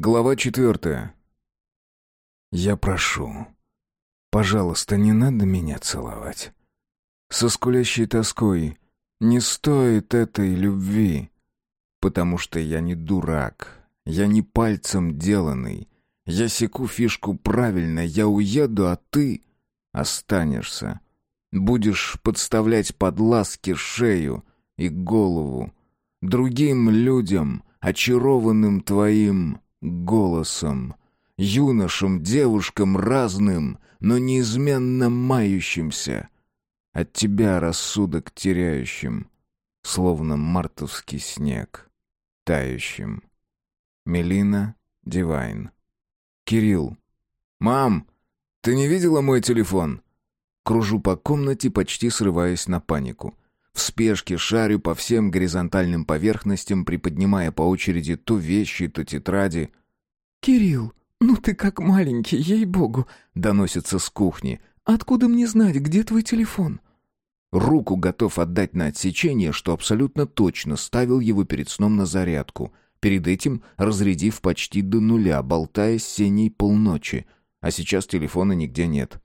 Глава четвертая. «Я прошу, пожалуйста, не надо меня целовать. Со скулящей тоской не стоит этой любви, потому что я не дурак, я не пальцем деланный, я секу фишку правильно, я уеду, а ты останешься. Будешь подставлять под ласки шею и голову другим людям, очарованным твоим голосом, юношам, девушкам разным, но неизменно мающимся, от тебя рассудок теряющим, словно мартовский снег, тающим. Мелина Дивайн. Кирилл. «Мам, ты не видела мой телефон?» Кружу по комнате, почти срываясь на панику. В спешке шарю по всем горизонтальным поверхностям, приподнимая по очереди то вещи, то тетради. «Кирилл, ну ты как маленький, ей-богу!» — доносится с кухни. «Откуда мне знать, где твой телефон?» Руку готов отдать на отсечение, что абсолютно точно ставил его перед сном на зарядку, перед этим разрядив почти до нуля, болтая с синей полночи. А сейчас телефона нигде нет.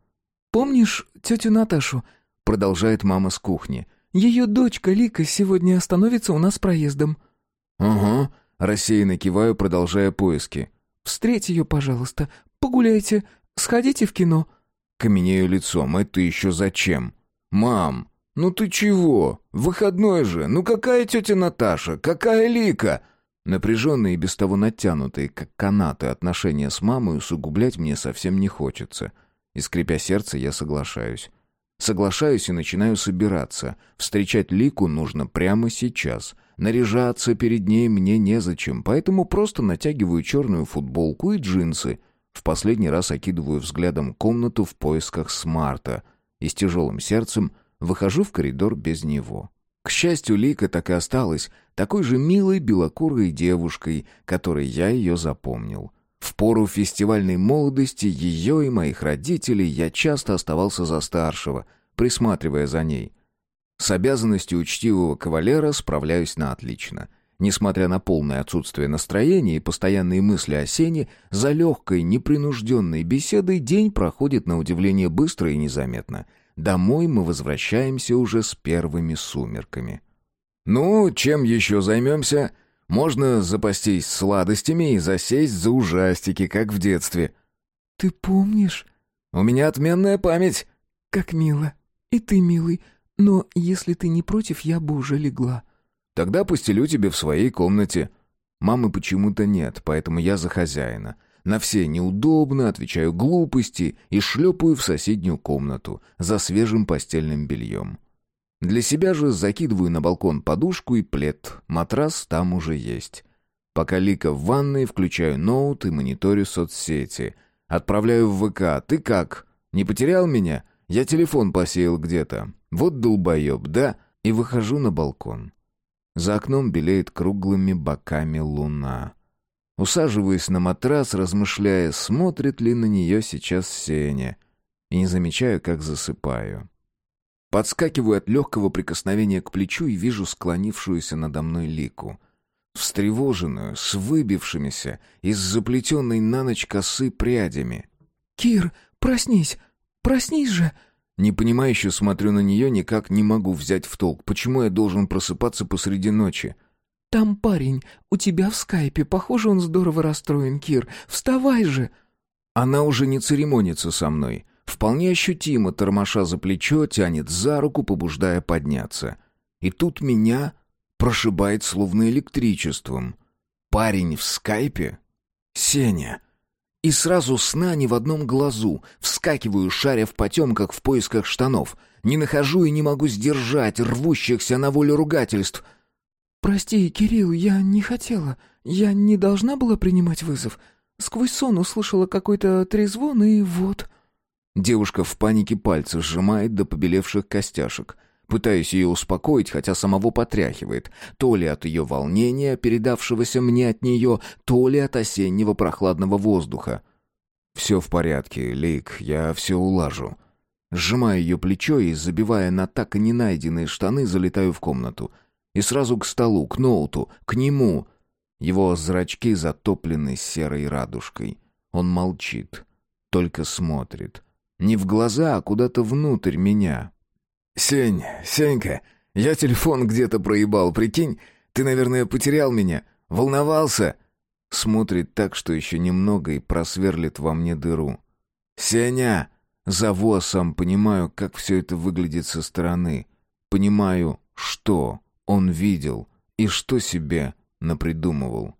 «Помнишь тетю Наташу?» — продолжает мама с кухни. Ее дочка Лика сегодня остановится у нас проездом». «Угу», — рассеянно киваю, продолжая поиски. «Встреть ее, пожалуйста, погуляйте, сходите в кино». Каменею лицом, это еще зачем? «Мам, ну ты чего? Выходной же, ну какая тетя Наташа, какая Лика?» Напряженные и без того натянутые, как канаты, отношения с мамой усугублять мне совсем не хочется. И скрипя сердце, я соглашаюсь. Соглашаюсь и начинаю собираться. Встречать Лику нужно прямо сейчас. Наряжаться перед ней мне незачем, поэтому просто натягиваю черную футболку и джинсы. В последний раз окидываю взглядом комнату в поисках смарта и с тяжелым сердцем выхожу в коридор без него. К счастью, Лика так и осталась такой же милой белокурой девушкой, которой я ее запомнил. В пору фестивальной молодости ее и моих родителей я часто оставался за старшего, присматривая за ней. С обязанностью учтивого кавалера справляюсь на отлично. Несмотря на полное отсутствие настроения и постоянные мысли о сене, за легкой, непринужденной беседой день проходит на удивление быстро и незаметно. Домой мы возвращаемся уже с первыми сумерками. «Ну, чем еще займемся?» Можно запастись сладостями и засесть за ужастики, как в детстве. Ты помнишь? У меня отменная память. Как мило. И ты милый. Но если ты не против, я бы уже легла. Тогда постелю тебе в своей комнате. Мамы почему-то нет, поэтому я за хозяина. На все неудобно, отвечаю глупости и шлепаю в соседнюю комнату за свежим постельным бельем. Для себя же закидываю на балкон подушку и плед. Матрас там уже есть. Пока Лика в ванной, включаю ноут и мониторю соцсети. Отправляю в ВК. «Ты как? Не потерял меня? Я телефон посеял где-то. Вот долбоеб, да?» И выхожу на балкон. За окном белеет круглыми боками луна. Усаживаюсь на матрас, размышляя, смотрит ли на нее сейчас Сеня. И не замечаю, как засыпаю. Подскакиваю от легкого прикосновения к плечу и вижу склонившуюся надо мной лику. Встревоженную, с выбившимися из заплетенной на ночь косы прядями. «Кир, проснись! Проснись же!» Непонимающе смотрю на нее, никак не могу взять в толк. Почему я должен просыпаться посреди ночи? «Там парень, у тебя в скайпе. Похоже, он здорово расстроен, Кир. Вставай же!» Она уже не церемонится со мной. Вполне ощутимо тормоша за плечо, тянет за руку, побуждая подняться. И тут меня прошибает словно электричеством. Парень в скайпе? Сеня. И сразу сна ни в одном глазу. Вскакиваю, шаря в потемках в поисках штанов. Не нахожу и не могу сдержать рвущихся на волю ругательств. «Прости, Кирилл, я не хотела. Я не должна была принимать вызов. Сквозь сон услышала какой-то трезвон, и вот...» Девушка в панике пальцы сжимает до побелевших костяшек. Пытаюсь ее успокоить, хотя самого потряхивает. То ли от ее волнения, передавшегося мне от нее, то ли от осеннего прохладного воздуха. «Все в порядке, Лейк, я все улажу». Сжимаю ее плечо и, забивая на так и не найденные штаны, залетаю в комнату. И сразу к столу, к ноуту, к нему. Его зрачки затоплены серой радужкой. Он молчит, только смотрит. Не в глаза, а куда-то внутрь меня. «Сень, Сенька, я телефон где-то проебал, прикинь? Ты, наверное, потерял меня. Волновался?» Смотрит так, что еще немного и просверлит во мне дыру. «Сеня!» Зову, а сам понимаю, как все это выглядит со стороны. Понимаю, что он видел и что себе напридумывал.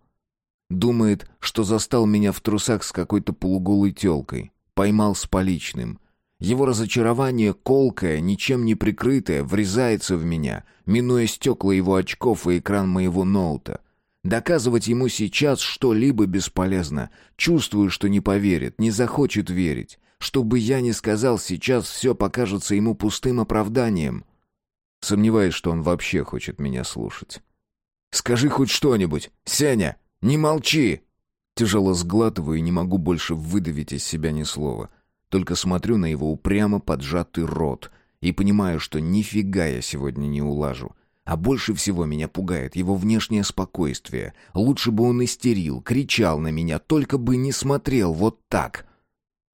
Думает, что застал меня в трусах с какой-то полуголой телкой. Поймал с поличным. Его разочарование, колкое, ничем не прикрытое, врезается в меня, минуя стекла его очков и экран моего ноута. Доказывать ему сейчас что-либо бесполезно. Чувствую, что не поверит, не захочет верить. Что бы я ни сказал, сейчас все покажется ему пустым оправданием. Сомневаюсь, что он вообще хочет меня слушать. «Скажи хоть что-нибудь, Сеня! Не молчи!» Тяжело сглатываю и не могу больше выдавить из себя ни слова. Только смотрю на его упрямо поджатый рот и понимаю, что нифига я сегодня не улажу. А больше всего меня пугает его внешнее спокойствие. Лучше бы он истерил, кричал на меня, только бы не смотрел вот так.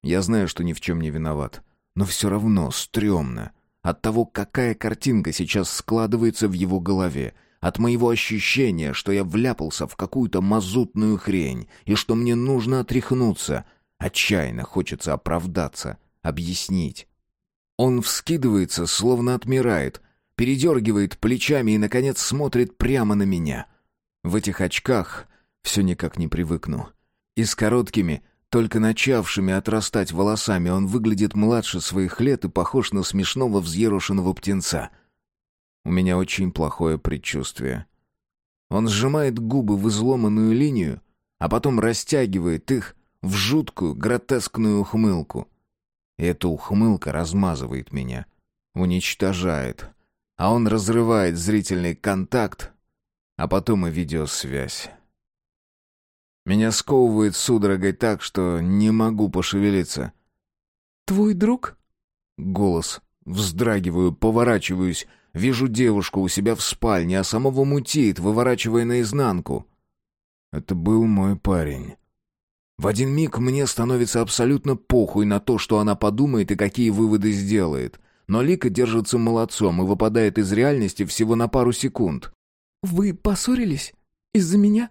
Я знаю, что ни в чем не виноват. Но все равно стрёмно. От того, какая картинка сейчас складывается в его голове. От моего ощущения, что я вляпался в какую-то мазутную хрень, и что мне нужно отряхнуться. Отчаянно хочется оправдаться, объяснить. Он вскидывается, словно отмирает — передергивает плечами и, наконец, смотрит прямо на меня. В этих очках все никак не привыкну. И с короткими, только начавшими отрастать волосами он выглядит младше своих лет и похож на смешного взъерошенного птенца. У меня очень плохое предчувствие. Он сжимает губы в изломанную линию, а потом растягивает их в жуткую, гротескную ухмылку. И эта ухмылка размазывает меня, уничтожает, а он разрывает зрительный контакт, а потом и видеосвязь. Меня сковывает судорогой так, что не могу пошевелиться. «Твой друг?» Голос. Вздрагиваю, поворачиваюсь, вижу девушку у себя в спальне, а самого мутит, выворачивая наизнанку. Это был мой парень. В один миг мне становится абсолютно похуй на то, что она подумает и какие выводы сделает. Но Лика держится молодцом и выпадает из реальности всего на пару секунд. «Вы поссорились? Из-за меня?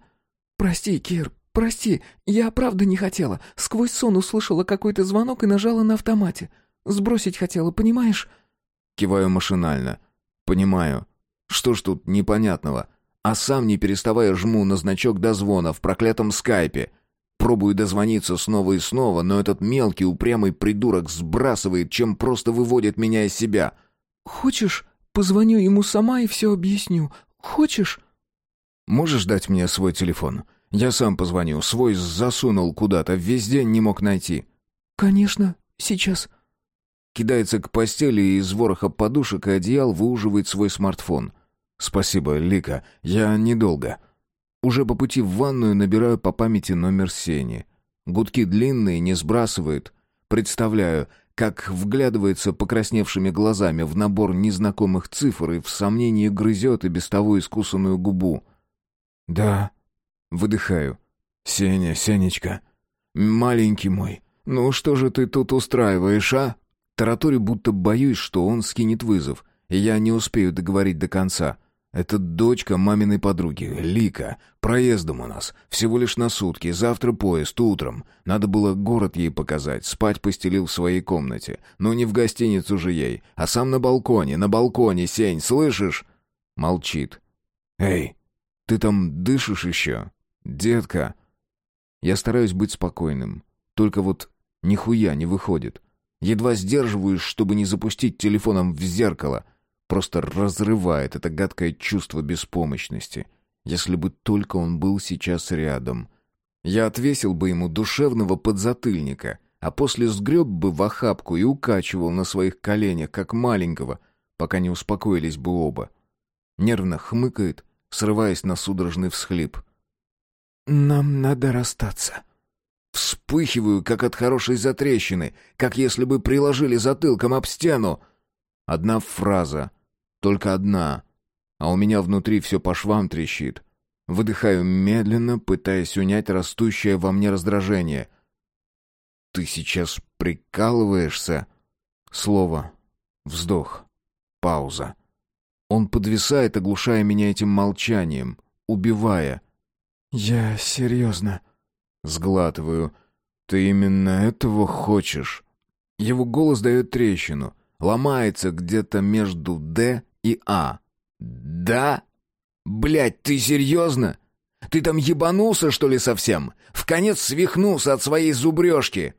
Прости, Кир, прости, я правда не хотела. Сквозь сон услышала какой-то звонок и нажала на автомате. Сбросить хотела, понимаешь?» Киваю машинально. «Понимаю. Что ж тут непонятного?» А сам, не переставая, жму на значок дозвона в проклятом скайпе. Пробую дозвониться снова и снова, но этот мелкий упрямый придурок сбрасывает, чем просто выводит меня из себя. «Хочешь, позвоню ему сама и все объясню? Хочешь?» «Можешь дать мне свой телефон? Я сам позвоню. Свой засунул куда-то, весь день не мог найти». «Конечно, сейчас». Кидается к постели и из вороха подушек и одеял выуживает свой смартфон. «Спасибо, Лика, я недолго». Уже по пути в ванную набираю по памяти номер Сени. Гудки длинные, не сбрасывает. Представляю, как вглядывается покрасневшими глазами в набор незнакомых цифр и в сомнении грызет и без того искусанную губу. «Да». Выдыхаю. «Сеня, Сенечка, маленький мой, ну что же ты тут устраиваешь, а?» Тараторю будто боюсь, что он скинет вызов, и я не успею договорить до конца. Это дочка маминой подруги, Лика. Проездом у нас. Всего лишь на сутки. Завтра поезд, утром. Надо было город ей показать. Спать постелил в своей комнате. Но не в гостиницу же ей, а сам на балконе. На балконе, Сень, слышишь? Молчит. «Эй, ты там дышишь еще? Детка!» Я стараюсь быть спокойным. Только вот нихуя не выходит. Едва сдерживаюсь, чтобы не запустить телефоном в зеркало — Просто разрывает это гадкое чувство беспомощности. Если бы только он был сейчас рядом. Я отвесил бы ему душевного подзатыльника, а после сгреб бы в охапку и укачивал на своих коленях, как маленького, пока не успокоились бы оба. Нервно хмыкает, срываясь на судорожный всхлип. «Нам надо расстаться». Вспыхиваю, как от хорошей затрещины, как если бы приложили затылком об стену. Одна фраза, только одна. А у меня внутри все по швам трещит. Выдыхаю медленно, пытаясь унять растущее во мне раздражение. «Ты сейчас прикалываешься?» Слово. Вздох. Пауза. Он подвисает, оглушая меня этим молчанием, убивая. «Я серьезно». Сглатываю. «Ты именно этого хочешь?» Его голос дает трещину. Ломается где-то между «Д» и «А». «Да? Блядь, ты серьезно? Ты там ебанулся, что ли, совсем? В конец свихнулся от своей зубрежки?»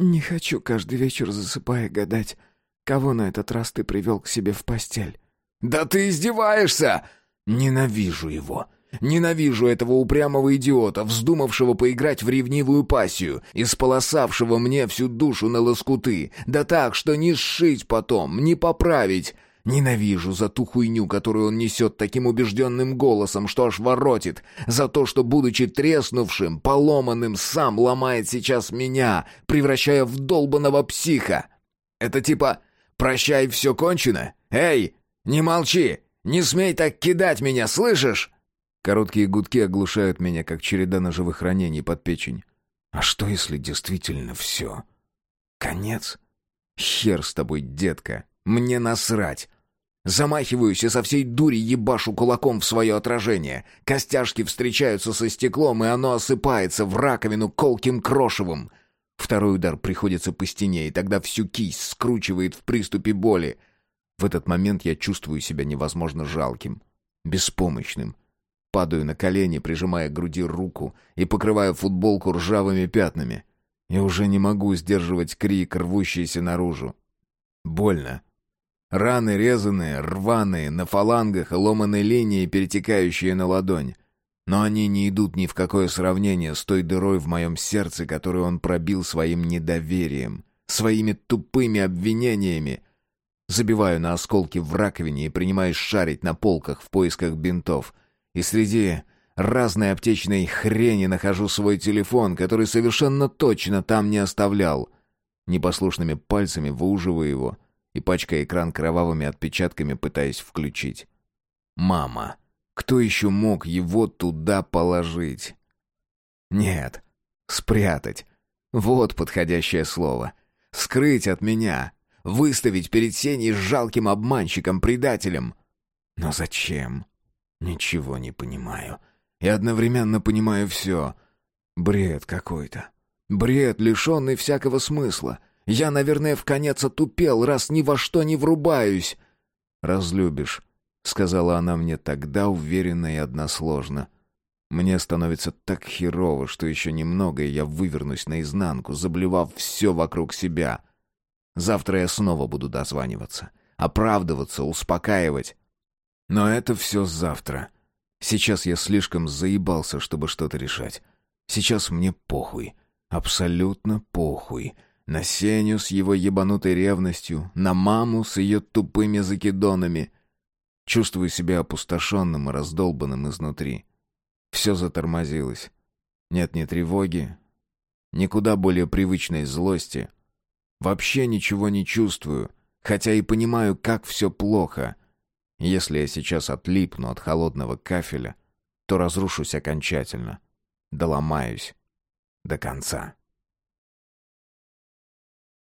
«Не хочу каждый вечер, засыпая, гадать, кого на этот раз ты привел к себе в постель». «Да ты издеваешься!» «Ненавижу его!» Ненавижу этого упрямого идиота, вздумавшего поиграть в ревнивую пассию, исполосавшего мне всю душу на лоскуты, да так, что не сшить потом, не поправить. Ненавижу за ту хуйню, которую он несет таким убежденным голосом, что аж воротит, за то, что, будучи треснувшим, поломанным, сам ломает сейчас меня, превращая в долбанного психа. Это типа «прощай, все кончено»? Эй, не молчи! Не смей так кидать меня, слышишь?» Короткие гудки оглушают меня, как череда ножевых ранений под печень. А что, если действительно все? Конец? Хер с тобой, детка. Мне насрать. Замахиваюсь и со всей дури ебашу кулаком в свое отражение. Костяшки встречаются со стеклом, и оно осыпается в раковину колким крошевым. Второй удар приходится по стене, и тогда всю кисть скручивает в приступе боли. В этот момент я чувствую себя невозможно жалким, беспомощным. Падаю на колени, прижимая к груди руку и покрывая футболку ржавыми пятнами. Я уже не могу сдерживать крик, рвущийся наружу. Больно. Раны резаные, рваные, на фалангах и ломаной линии, перетекающие на ладонь. Но они не идут ни в какое сравнение с той дырой в моем сердце, которую он пробил своим недоверием, своими тупыми обвинениями, Забиваю на осколки в раковине и принимаюсь шарить на полках в поисках бинтов. И среди разной аптечной хрени нахожу свой телефон, который совершенно точно там не оставлял. Непослушными пальцами выуживаю его и, пачкая экран кровавыми отпечатками, пытаясь включить. «Мама! Кто еще мог его туда положить?» «Нет, спрятать. Вот подходящее слово. Скрыть от меня, Выставить перед Сеней жалким обманщиком, предателем. Но зачем? Ничего не понимаю. И одновременно понимаю все. Бред какой-то. Бред, лишенный всякого смысла. Я, наверное, в конец отупел, раз ни во что не врубаюсь. «Разлюбишь», — сказала она мне тогда уверенно и односложно. Мне становится так херово, что еще немного, и я вывернусь наизнанку, заблевав все вокруг себя. Завтра я снова буду дозваниваться, оправдываться, успокаивать. Но это все завтра. Сейчас я слишком заебался, чтобы что-то решать. Сейчас мне похуй. Абсолютно похуй. На Сеню с его ебанутой ревностью, на маму с ее тупыми закидонами. Чувствую себя опустошенным и раздолбанным изнутри. Все затормозилось. Нет ни тревоги, никуда более привычной злости — Вообще ничего не чувствую, хотя и понимаю, как все плохо. Если я сейчас отлипну от холодного кафеля, то разрушусь окончательно. Доломаюсь до конца.